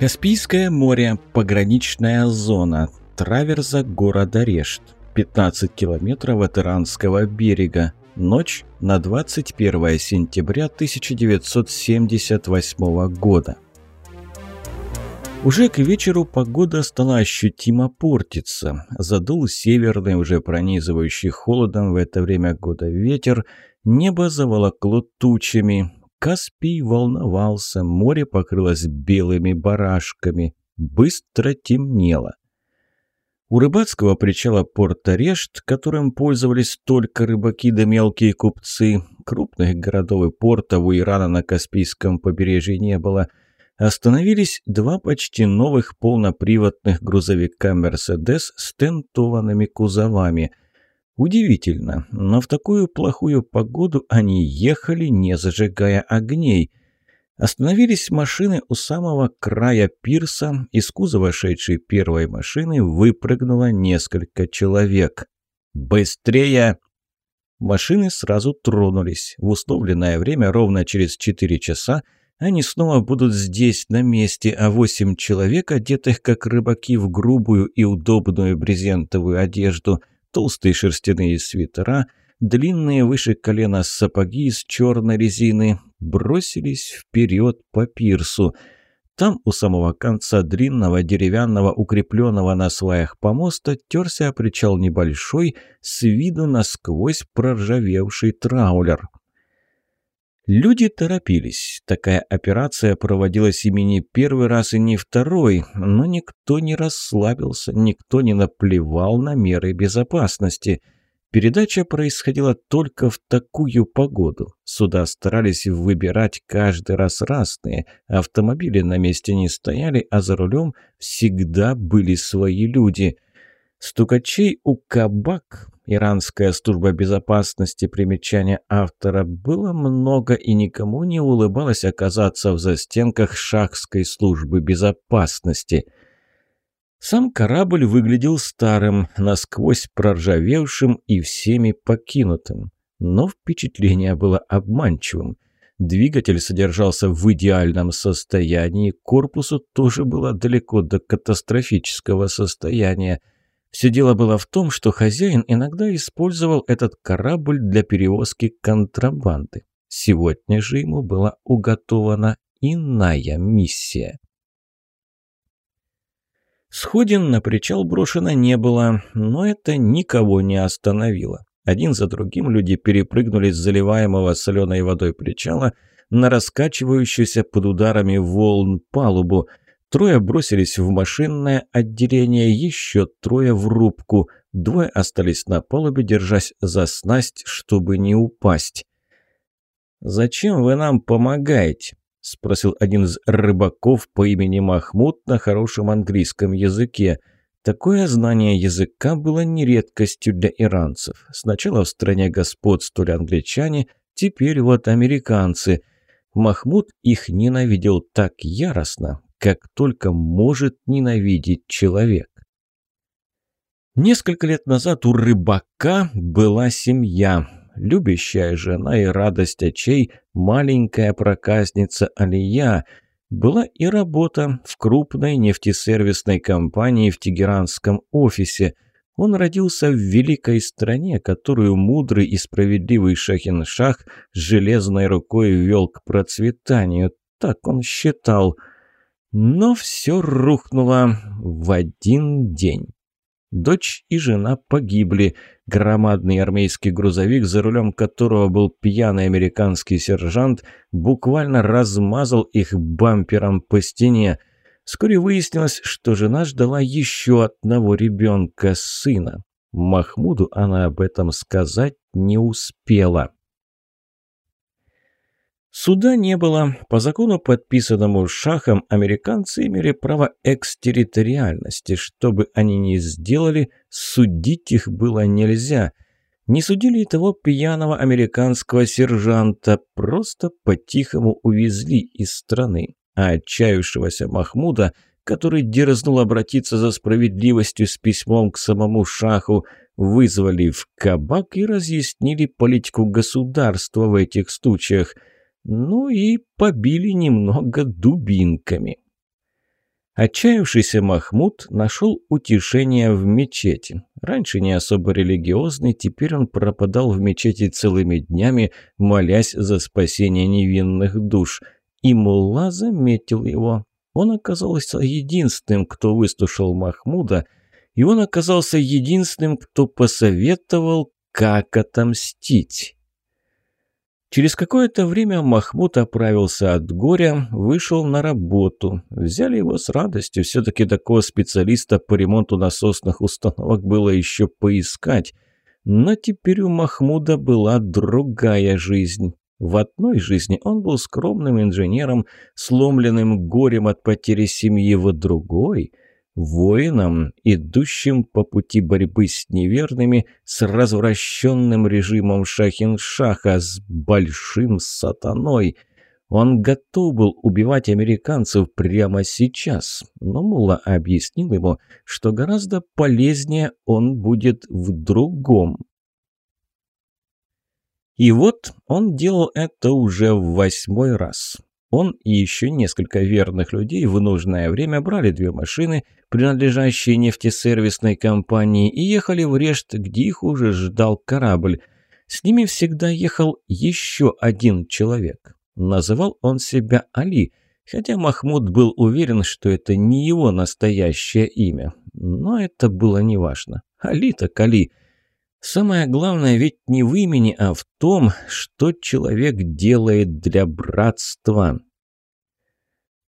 Каспийское море, пограничная зона, траверза города Решт, 15 километров от Иранского берега, ночь на 21 сентября 1978 года. Уже к вечеру погода стала ощутимо портиться. Задул северный, уже пронизывающий холодом в это время года ветер, небо заволокло тучами, Каспий волновался, море покрылось белыми барашками. Быстро темнело. У рыбацкого причала порта Решт, которым пользовались только рыбаки да мелкие купцы, крупных городов и портов у Ирана на Каспийском побережье не было, остановились два почти новых полноприводных грузовика «Мерседес» с тентованными кузовами – Удивительно, но в такую плохую погоду они ехали, не зажигая огней. Остановились машины у самого края пирса, из кузова шедшей первой машины выпрыгнуло несколько человек. «Быстрее!» Машины сразу тронулись. В условленное время, ровно через четыре часа, они снова будут здесь, на месте, а восемь человек, одетых как рыбаки в грубую и удобную брезентовую одежду – толстые шерстяные свитера, длинные выше колена сапоги из черной резины, бросились вперед по пирсу. Там, у самого конца длинного деревянного, укрепленного на сваях помоста, терся причал небольшой, с виду насквозь проржавевший траулер. Люди торопились. Такая операция проводилась ими не первый раз и не второй, но никто не расслабился, никто не наплевал на меры безопасности. Передача происходила только в такую погоду. Суда старались выбирать каждый раз разные. Автомобили на месте не стояли, а за рулем всегда были свои люди. Стукачей у кабак Иранская служба безопасности примечания автора было много и никому не улыбалось оказаться в застенках шахской службы безопасности. Сам корабль выглядел старым, насквозь проржавевшим и всеми покинутым. Но впечатление было обманчивым. Двигатель содержался в идеальном состоянии, корпусу тоже было далеко до катастрофического состояния – все дело было в том, что хозяин иногда использовал этот корабль для перевозки контрабанды. Сегодня же ему была уготована иная миссия. Сходин на причал брошено не было, но это никого не остановило. Один за другим люди перепрыгнули с заливаемого соленой водой причала на раскачивающуюся под ударами волн палубу – Трое бросились в машинное отделение, еще трое в рубку. Двое остались на палубе, держась за снасть, чтобы не упасть. «Зачем вы нам помогаете?» – спросил один из рыбаков по имени Махмуд на хорошем английском языке. Такое знание языка было не редкостью для иранцев. Сначала в стране господствовали англичане, теперь вот американцы. Махмуд их ненавидел так яростно, как только может ненавидеть человек. Несколько лет назад у рыбака была семья, любящая жена и радость очей, маленькая проказница Алия. Была и работа в крупной нефтесервисной компании в тегеранском офисе. Он родился в великой стране, которую мудрый и справедливый Шахин-Шах с железной рукой вел к процветанию. Так он считал – но все рухнуло в один день. Дочь и жена погибли. Громадный армейский грузовик, за рулем которого был пьяный американский сержант, буквально размазал их бампером по стене. Вскоре выяснилось, что жена ждала еще одного ребенка, сына. Махмуду она об этом сказать не успела. Суда не было. По закону, подписанному Шахом, американцы имели право экстерриториальности. Что бы они ни сделали, судить их было нельзя. Не судили и того пьяного американского сержанта, просто по-тихому увезли из страны. А отчаявшегося Махмуда, который дерзнул обратиться за справедливостью с письмом к самому Шаху, вызвали в кабак и разъяснили политику государства в этих случаях – ну и побили немного дубинками. Отчаявшийся Махмуд нашел утешение в мечети. Раньше не особо религиозный, теперь он пропадал в мечети целыми днями, молясь за спасение невинных душ. И Мулла заметил его. Он оказался единственным, кто выслушал Махмуда, и он оказался единственным, кто посоветовал, как отомстить. Через какое-то время Махмуд оправился от горя, вышел на работу. Взяли его с радостью, все-таки такого специалиста по ремонту насосных установок было еще поискать. Но теперь у Махмуда была другая жизнь. В одной жизни он был скромным инженером, сломленным горем от потери семьи, в другой – воином, идущим по пути борьбы с неверными, с развращенным режимом Шахиншаха, с большим сатаной. Он готов был убивать американцев прямо сейчас, но Мула объяснил ему, что гораздо полезнее он будет в другом. И вот он делал это уже в восьмой раз. Он и еще несколько верных людей в нужное время брали две машины, принадлежащие нефтесервисной компании, и ехали в Решт, где их уже ждал корабль. С ними всегда ехал еще один человек. Называл он себя Али, хотя Махмуд был уверен, что это не его настоящее имя. Но это было неважно. Али так Али. Самое главное ведь не в имени, а в том, что человек делает для братства.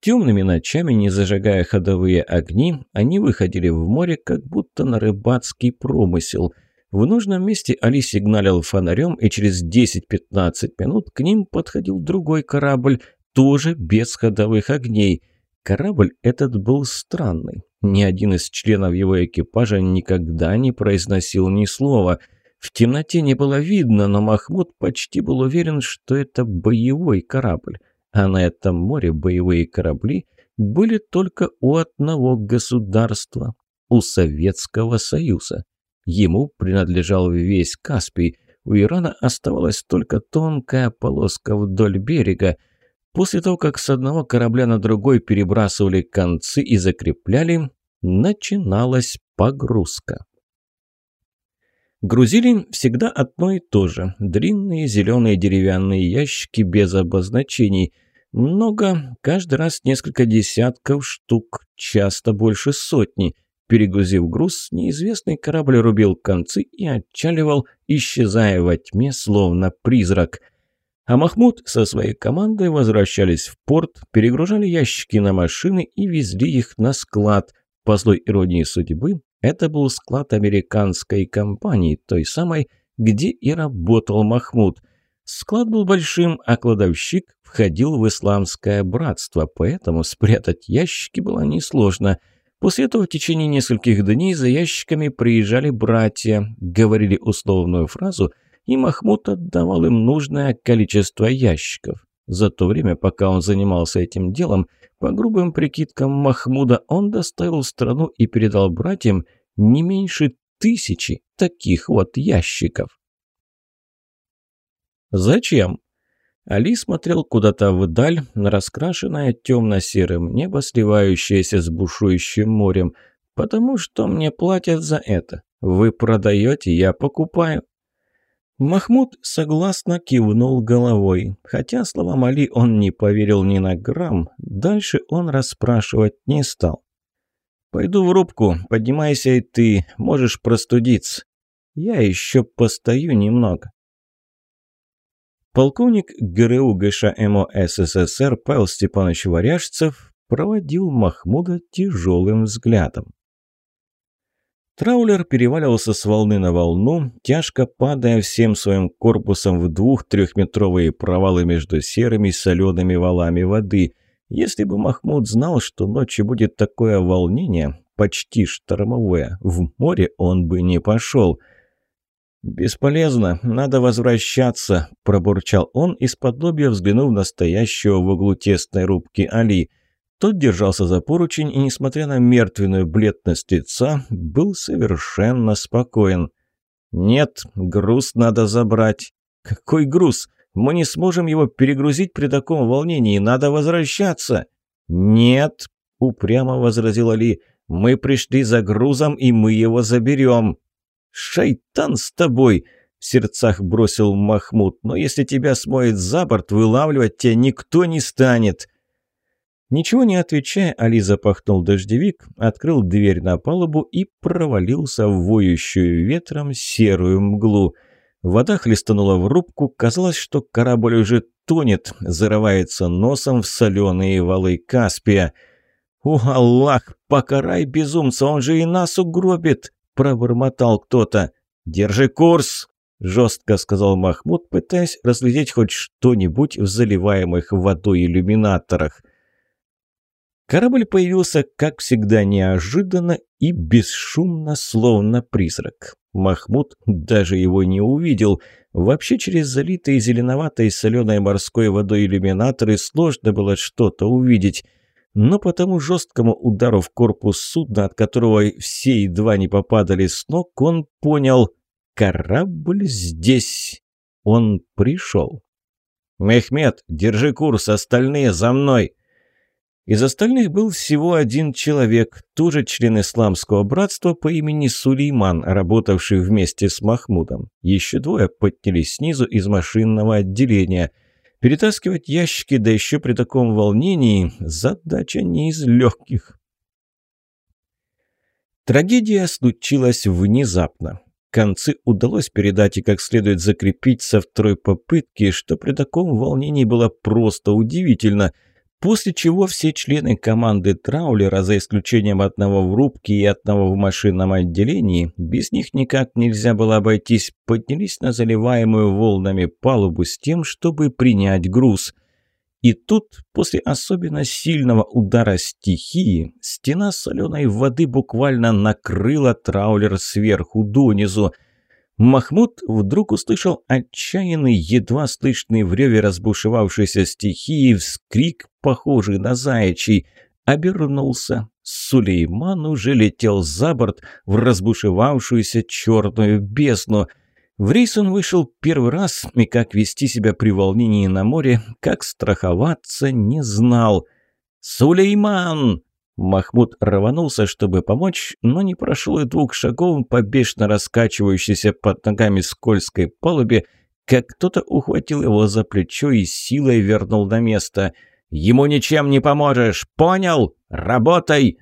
Темными ночами, не зажигая ходовые огни, они выходили в море, как будто на рыбацкий промысел. В нужном месте Али сигналил фонарем, и через 10-15 минут к ним подходил другой корабль, тоже без ходовых огней. Корабль этот был странный. Ни один из членов его экипажа никогда не произносил ни слова. В темноте не было видно, но Махмуд почти был уверен, что это боевой корабль а на этом море боевые корабли были только у одного государства – у Советского Союза. Ему принадлежал весь Каспий, у Ирана оставалась только тонкая полоска вдоль берега. После того, как с одного корабля на другой перебрасывали концы и закрепляли, начиналась погрузка. Грузили всегда одно и то же – длинные зеленые деревянные ящики без обозначений – много, каждый раз несколько десятков штук, часто больше сотни. Перегрузив груз, неизвестный корабль рубил концы и отчаливал, исчезая во тьме, словно призрак. А Махмуд со своей командой возвращались в порт, перегружали ящики на машины и везли их на склад. По злой иронии судьбы, это был склад американской компании, той самой, где и работал Махмуд – Склад был большим, а кладовщик входил в исламское братство, поэтому спрятать ящики было несложно. После этого в течение нескольких дней за ящиками приезжали братья, говорили условную фразу, и Махмуд отдавал им нужное количество ящиков. За то время, пока он занимался этим делом, по грубым прикидкам Махмуда, он доставил страну и передал братьям не меньше тысячи таких вот ящиков. «Зачем?» Али смотрел куда-то вдаль, на раскрашенное темно-серым небо, сливающееся с бушующим морем. «Потому что мне платят за это. Вы продаете, я покупаю». Махмуд согласно кивнул головой. Хотя словам Али он не поверил ни на грамм, дальше он расспрашивать не стал. «Пойду в рубку, поднимайся и ты, можешь простудиться. Я еще постою немного». Полковник ГРУ ГШМО СССР Павел Степанович Варяжцев проводил Махмуда тяжелым взглядом. Траулер переваливался с волны на волну, тяжко падая всем своим корпусом в двух-трехметровые провалы между серыми солеными валами воды. Если бы Махмуд знал, что ночью будет такое волнение, почти штормовое, в море он бы не пошел – «Бесполезно, надо возвращаться», – пробурчал он, из-под взглянув на стоящего в углу тесной рубки Али. Тот держался за поручень и, несмотря на мертвенную бледность лица, был совершенно спокоен. «Нет, груз надо забрать». «Какой груз? Мы не сможем его перегрузить при таком волнении, надо возвращаться». «Нет», — упрямо возразил Али. «Мы пришли за грузом, и мы его заберем». «Шайтан с тобой!» — в сердцах бросил Махмуд. «Но если тебя смоет за борт, вылавливать тебя никто не станет». Ничего не отвечая, Али запахнул дождевик, открыл дверь на палубу и провалился в воющую ветром серую мглу. Вода хлестанула в рубку, казалось, что корабль уже тонет, зарывается носом в соленые валы Каспия. «О, Аллах, покарай безумца, он же и нас угробит!» – пробормотал кто-то. «Держи курс!» – жестко сказал Махмуд, пытаясь разглядеть хоть что-нибудь в заливаемых водой иллюминаторах. Корабль появился, как всегда, неожиданно и бесшумно, словно призрак. Махмуд даже его не увидел. Вообще через залитые зеленоватой соленой морской водой иллюминаторы сложно было что-то увидеть. Но по тому жесткому удару в корпус судна, от которого все едва не попадали с ног, он понял – корабль здесь. Он пришел. «Мехмед, держи курс, остальные за мной!» Из остальных был всего один человек, тоже член исламского братства по имени Сулейман, работавший вместе с Махмудом. Еще двое поднялись снизу из машинного отделения. Перетаскивать ящики, да еще при таком волнении, задача не из легких. Трагедия случилась внезапно. Концы удалось передать и как следует закрепить со второй попытки, что при таком волнении было просто удивительно – После чего все члены команды траулера, за исключением одного в рубке и одного в машинном отделении, без них никак нельзя было обойтись, поднялись на заливаемую волнами палубу с тем, чтобы принять груз. И тут, после особенно сильного удара стихии, стена соленой воды буквально накрыла траулер сверху донизу – Махмуд вдруг услышал отчаянный, едва слышный в реве разбушевавшейся стихии вскрик, похожий на заячий. Обернулся. Сулейман уже летел за борт в разбушевавшуюся черную бездну. В рейс он вышел первый раз, и как вести себя при волнении на море, как страховаться, не знал. «Сулейман!» Махмуд рванулся, чтобы помочь, но не прошел и двух шагов по бешено раскачивающейся под ногами скользкой палубе, как кто-то ухватил его за плечо и силой вернул на место. «Ему ничем не поможешь! Понял? Работай!»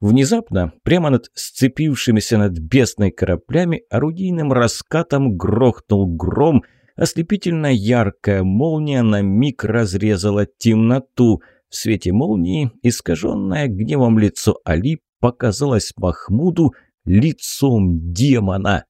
Внезапно, прямо над сцепившимися над бесной кораблями, орудийным раскатом грохнул гром, ослепительно яркая молния на миг разрезала темноту – в свете молнии искаженное гневом лицо Али показалось Махмуду лицом демона.